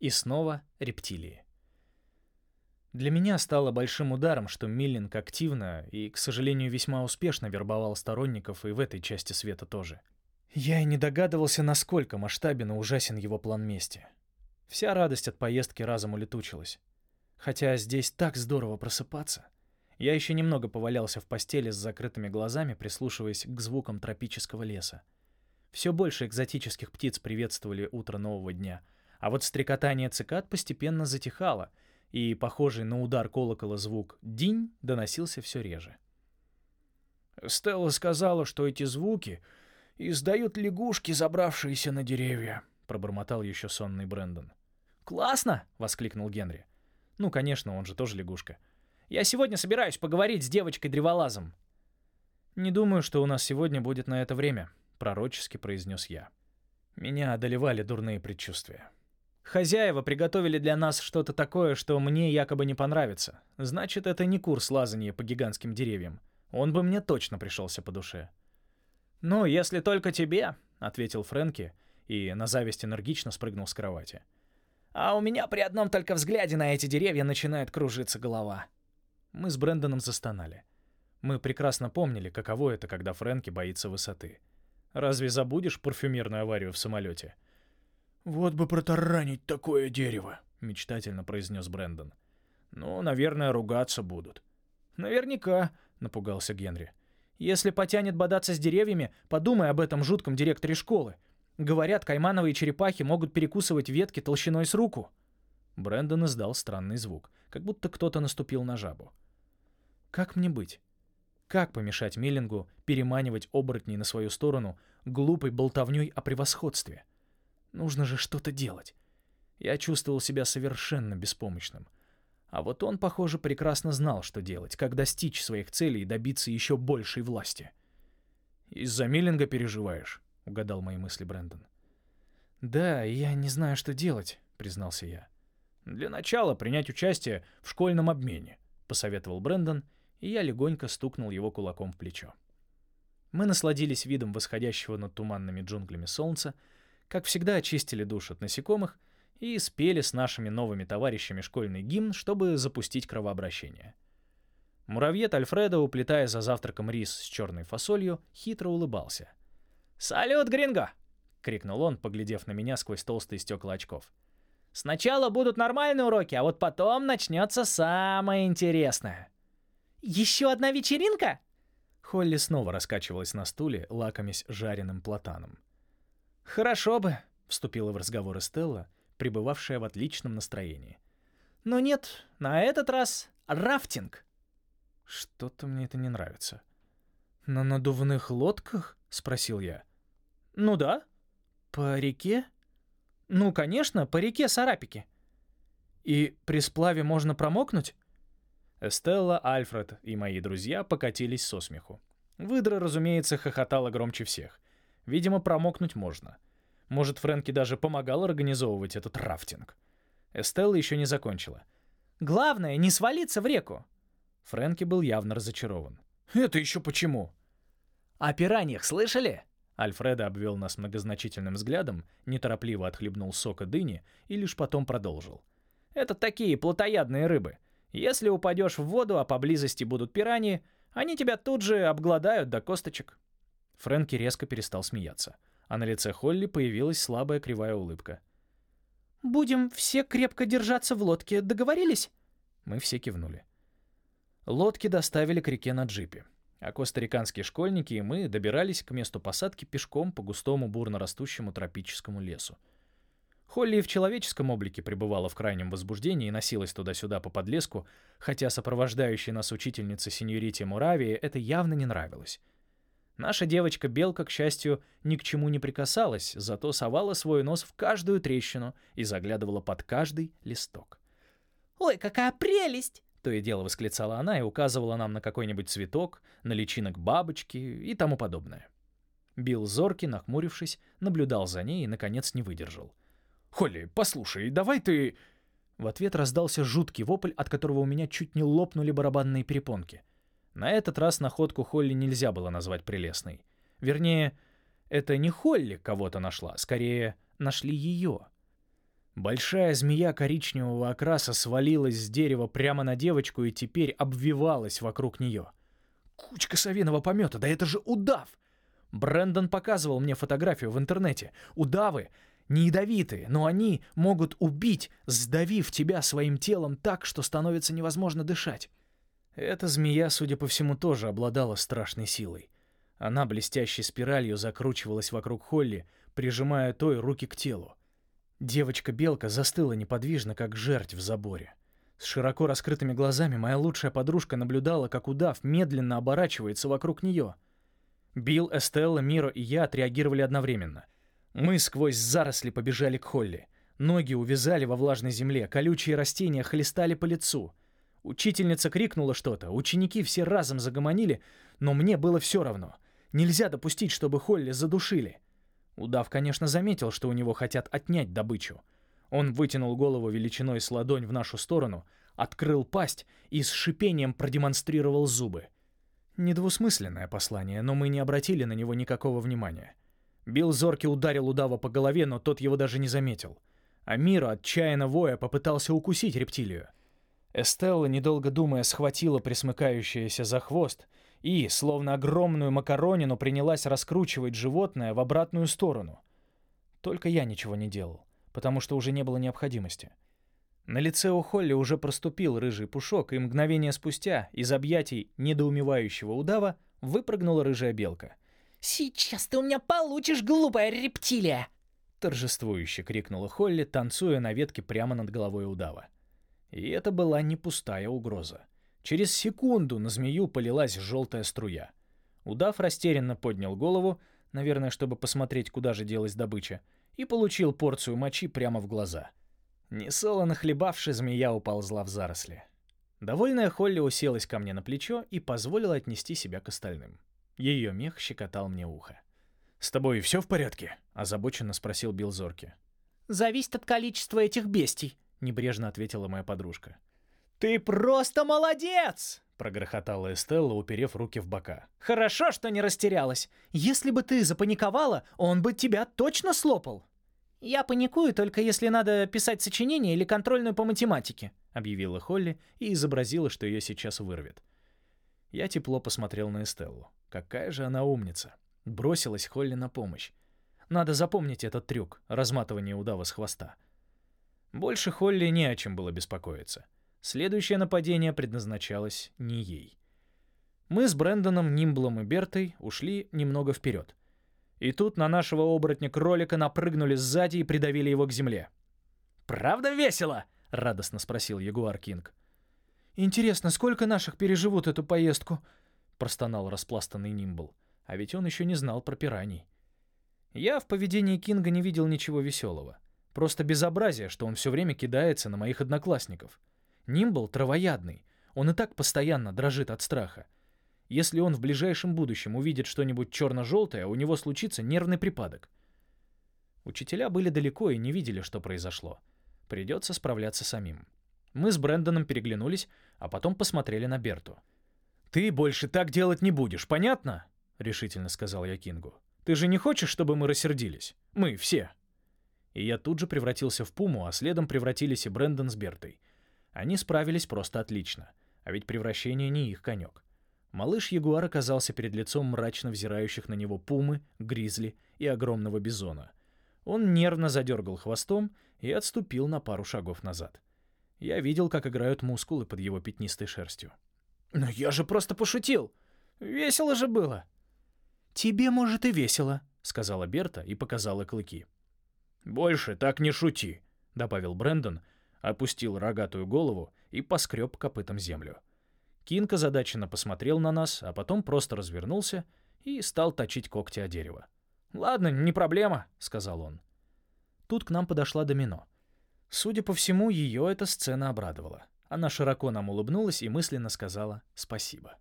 И снова рептилии. Для меня стало большим ударом, что Миллинг активно и, к сожалению, весьма успешно вербовал сторонников и в этой части света тоже. Я и не догадывался, насколько масштабен и ужасен его план мести. Вся радость от поездки разом улетучилась. Хотя здесь так здорово просыпаться. Я еще немного повалялся в постели с закрытыми глазами, прислушиваясь к звукам тропического леса. Все больше экзотических птиц приветствовали утро нового дня, а вот стрекотание цикад постепенно затихало — и похожий на удар колокола звук «динь» доносился все реже. «Стелла сказала, что эти звуки издают лягушки, забравшиеся на деревья», — пробормотал еще сонный Брэндон. «Классно!» — воскликнул Генри. «Ну, конечно, он же тоже лягушка. Я сегодня собираюсь поговорить с девочкой-древолазом». «Не думаю, что у нас сегодня будет на это время», — пророчески произнес я. Меня одолевали дурные предчувствия. Хозяева приготовили для нас что-то такое, что мне якобы не понравится. Значит, это не курс лазания по гигантским деревьям. Он бы мне точно пришелся по душе. «Ну, если только тебе», — ответил Фрэнки и на зависть энергично спрыгнул с кровати. «А у меня при одном только взгляде на эти деревья начинает кружиться голова». Мы с Брэндоном застонали. Мы прекрасно помнили, каково это, когда Фрэнки боится высоты. Разве забудешь парфюмерную аварию в самолете? — «Вот бы протаранить такое дерево», — мечтательно произнес Брэндон. «Ну, наверное, ругаться будут». «Наверняка», — напугался Генри. «Если потянет бодаться с деревьями, подумай об этом жутком директоре школы. Говорят, каймановые черепахи могут перекусывать ветки толщиной с руку». Брэндон издал странный звук, как будто кто-то наступил на жабу. «Как мне быть? Как помешать Миллингу переманивать оборотней на свою сторону глупой болтовней о превосходстве?» Нужно же что-то делать. Я чувствовал себя совершенно беспомощным. А вот он, похоже, прекрасно знал, что делать, как достичь своих целей и добиться еще большей власти. «Из-за Миллинга переживаешь?» — угадал мои мысли Брэндон. «Да, я не знаю, что делать», — признался я. «Для начала принять участие в школьном обмене», — посоветовал Брэндон, и я легонько стукнул его кулаком в плечо. Мы насладились видом восходящего над туманными джунглями солнца, как всегда, очистили душ от насекомых и спели с нашими новыми товарищами школьный гимн, чтобы запустить кровообращение. Муравьед Альфредо, уплетая за завтраком рис с черной фасолью, хитро улыбался. «Салют, гринго!» — крикнул он, поглядев на меня сквозь толстые стекла очков. «Сначала будут нормальные уроки, а вот потом начнется самое интересное». «Еще одна вечеринка?» Холли снова раскачивалась на стуле, лакомясь жареным платаном. «Хорошо бы», — вступила в разговор Эстелла, пребывавшая в отличном настроении. «Но нет, на этот раз рафтинг». Что-то мне это не нравится. «На надувных лодках?» — спросил я. «Ну да. По реке?» «Ну, конечно, по реке Сарапики». «И при сплаве можно промокнуть?» Эстелла, Альфред и мои друзья покатились со смеху. Выдра, разумеется, хохотала громче всех — Видимо, промокнуть можно. Может, Фрэнки даже помогал организовывать этот рафтинг. Эстелла еще не закончила. «Главное, не свалиться в реку!» Фрэнки был явно разочарован. «Это еще почему?» «О пираньях слышали?» Альфреда обвел нас многозначительным взглядом, неторопливо отхлебнул сока дыни и лишь потом продолжил. «Это такие плотоядные рыбы. Если упадешь в воду, а поблизости будут пираньи, они тебя тут же обгладают до косточек». Фрэнки резко перестал смеяться, а на лице Холли появилась слабая кривая улыбка. «Будем все крепко держаться в лодке, договорились?» Мы все кивнули. Лодки доставили к реке на джипе, а костариканские школьники и мы добирались к месту посадки пешком по густому бурно растущему тропическому лесу. Холли в человеческом облике пребывала в крайнем возбуждении и носилась туда-сюда по подлеску, хотя сопровождающей нас учительница сеньорите Муравии это явно не нравилось. Наша девочка-белка, к счастью, ни к чему не прикасалась, зато совала свой нос в каждую трещину и заглядывала под каждый листок. «Ой, какая прелесть!» То и дело восклицала она и указывала нам на какой-нибудь цветок, на личинок бабочки и тому подобное. Билл Зорки, нахмурившись, наблюдал за ней и, наконец, не выдержал. «Холли, послушай, давай ты...» В ответ раздался жуткий вопль, от которого у меня чуть не лопнули барабанные перепонки. На этот раз находку Холли нельзя было назвать прелестной. Вернее, это не Холли кого-то нашла, скорее, нашли ее. Большая змея коричневого окраса свалилась с дерева прямо на девочку и теперь обвивалась вокруг нее. Кучка совиного помета, да это же удав! Брэндон показывал мне фотографию в интернете. Удавы не ядовитые, но они могут убить, сдавив тебя своим телом так, что становится невозможно дышать. Эта змея, судя по всему, тоже обладала страшной силой. Она блестящей спиралью закручивалась вокруг Холли, прижимая той руки к телу. Девочка-белка застыла неподвижно, как жерть в заборе. С широко раскрытыми глазами моя лучшая подружка наблюдала, как удав медленно оборачивается вокруг нее. Билл, Эстелла, Миро и я отреагировали одновременно. Мы сквозь заросли побежали к Холли. Ноги увязали во влажной земле, колючие растения хлестали по лицу. Учительница крикнула что-то, ученики все разом загомонили, но мне было все равно. Нельзя допустить, чтобы Холли задушили. Удав, конечно, заметил, что у него хотят отнять добычу. Он вытянул голову величиной с ладонь в нашу сторону, открыл пасть и с шипением продемонстрировал зубы. Недвусмысленное послание, но мы не обратили на него никакого внимания. Билл Зорки ударил удава по голове, но тот его даже не заметил. А Мира, отчаянно воя, попытался укусить рептилию. Эстелла, недолго думая, схватила присмыкающееся за хвост и, словно огромную макаронину, принялась раскручивать животное в обратную сторону. Только я ничего не делал, потому что уже не было необходимости. На лице у Холли уже проступил рыжий пушок, и мгновение спустя из объятий недоумевающего удава выпрыгнула рыжая белка. «Сейчас ты у меня получишь, глупая рептилия!» Торжествующе крикнула Холли, танцуя на ветке прямо над головой удава. И это была не пустая угроза. Через секунду на змею полилась желтая струя. Удав растерянно поднял голову, наверное, чтобы посмотреть, куда же делась добыча, и получил порцию мочи прямо в глаза. Несолоно хлебавши, змея уползла в заросли. Довольная Холли уселась ко мне на плечо и позволила отнести себя к остальным. Ее мех щекотал мне ухо. «С тобой все в порядке?» — озабоченно спросил Билл Зорки. «Зависит от количества этих бестий», — небрежно ответила моя подружка. «Ты просто молодец!» — прогрохотала Эстелла, уперев руки в бока. «Хорошо, что не растерялась. Если бы ты запаниковала, он бы тебя точно слопал». «Я паникую только если надо писать сочинение или контрольную по математике», — объявила Холли и изобразила, что ее сейчас вырвет. Я тепло посмотрел на Эстеллу. Какая же она умница. Бросилась Холли на помощь. Надо запомнить этот трюк — разматывание удава с хвоста. Больше Холли не о чем было беспокоиться. Следующее нападение предназначалось не ей. Мы с Брэндоном, Нимблом и Бертой ушли немного вперед. И тут на нашего оборотня-кролика напрыгнули сзади и придавили его к земле. «Правда весело?» — радостно спросил Ягуар Кинг. «Интересно, сколько наших переживут эту поездку?» простонал распластанный Нимбл. А ведь он еще не знал про пираний. Я в поведении Кинга не видел ничего веселого. Просто безобразие, что он все время кидается на моих одноклассников. Нимбл травоядный. Он и так постоянно дрожит от страха. Если он в ближайшем будущем увидит что-нибудь черно-желтое, у него случится нервный припадок. Учителя были далеко и не видели, что произошло. Придется справляться самим. Мы с Брэндоном переглянулись, а потом посмотрели на Берту. «Ты больше так делать не будешь, понятно?» — решительно сказал я Кингу. «Ты же не хочешь, чтобы мы рассердились? Мы все». И я тут же превратился в пуму, а следом превратились и Брэндон с Бертой. Они справились просто отлично. А ведь превращение не их конек. Малыш-ягуар оказался перед лицом мрачно взирающих на него пумы, гризли и огромного бизона. Он нервно задергал хвостом и отступил на пару шагов назад. Я видел, как играют мускулы под его пятнистой шерстью. «Но я же просто пошутил. Весело же было». «Тебе, может, и весело», — сказала Берта и показала клыки. «Больше так не шути», — добавил Брэндон, опустил рогатую голову и поскреб копытом землю. Кинг озадаченно посмотрел на нас, а потом просто развернулся и стал точить когти о дерево. «Ладно, не проблема», — сказал он. Тут к нам подошла Домино. Судя по всему, ее эта сцена обрадовала. Она широко нам улыбнулась и мысленно сказала «спасибо».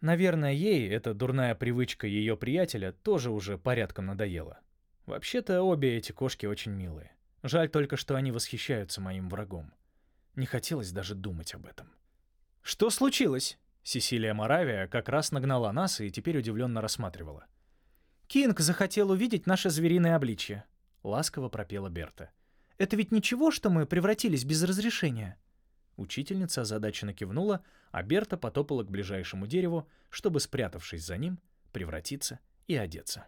Наверное, ей эта дурная привычка ее приятеля тоже уже порядком надоела. Вообще-то обе эти кошки очень милые. Жаль только, что они восхищаются моим врагом. Не хотелось даже думать об этом. «Что случилось?» Сесилия Моравия как раз нагнала нас и теперь удивленно рассматривала. «Кинг захотел увидеть наше звериное обличье», — ласково пропела Берта. Это ведь ничего, что мы превратились без разрешения?» Учительница озадаченно кивнула, а Берта потопала к ближайшему дереву, чтобы, спрятавшись за ним, превратиться и одеться.